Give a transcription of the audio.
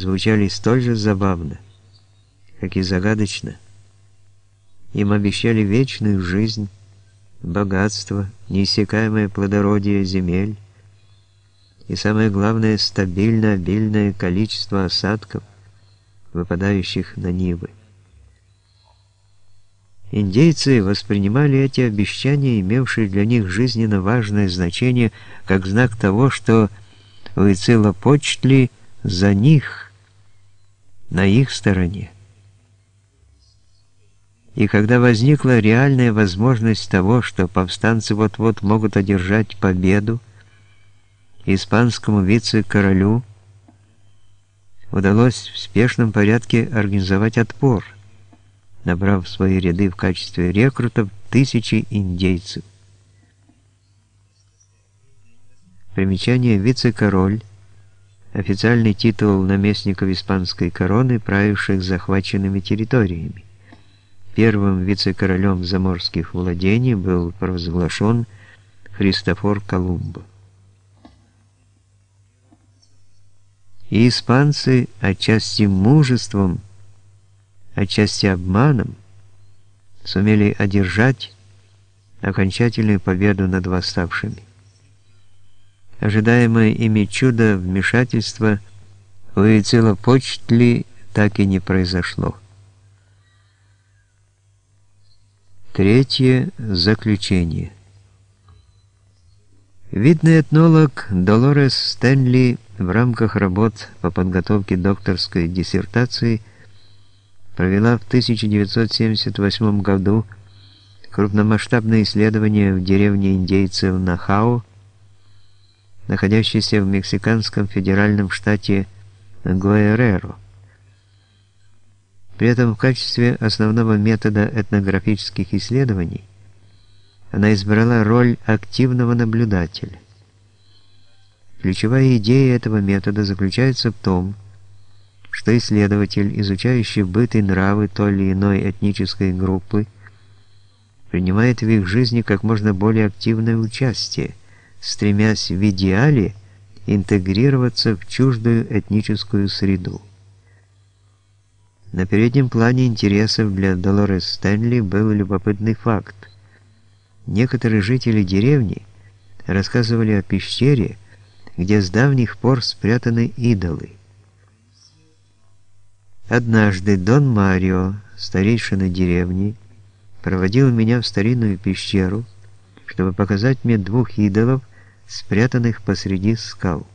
звучали столь же забавно, как и загадочно. Им обещали вечную жизнь, богатство, неиссякаемое плодородие земель и, самое главное, стабильно обильное количество осадков, выпадающих на нивы. Индейцы воспринимали эти обещания, имевшие для них жизненно важное значение, как знак того, что Уицилопочтли за них, на их стороне. И когда возникла реальная возможность того, что повстанцы вот-вот могут одержать победу, испанскому вице-королю удалось в спешном порядке организовать отпор – набрав в свои ряды в качестве рекрутов тысячи индейцев. Примечание «Вице-король» — официальный титул наместников испанской короны, правивших захваченными территориями. Первым вице-королем заморских владений был провозглашен Христофор Колумбо. И испанцы, отчасти мужеством, отчасти обманом, сумели одержать окончательную победу над восставшими. Ожидаемое ими чудо вмешательства у Ицилопочтли так и не произошло. Третье заключение. Видный этнолог Долорес Стэнли в рамках работ по подготовке докторской диссертации провела в 1978 году крупномасштабное исследование в деревне индейцев Нахао, находящейся в мексиканском федеральном штате Гуэреро. При этом в качестве основного метода этнографических исследований она избрала роль активного наблюдателя. Ключевая идея этого метода заключается в том, что исследователь, изучающий быт и нравы той или иной этнической группы, принимает в их жизни как можно более активное участие, стремясь в идеале интегрироваться в чуждую этническую среду. На переднем плане интересов для Долорес Стэнли был любопытный факт. Некоторые жители деревни рассказывали о пещере, где с давних пор спрятаны идолы. Однажды Дон Марио, старейшина деревни, проводил меня в старинную пещеру, чтобы показать мне двух идолов, спрятанных посреди скал.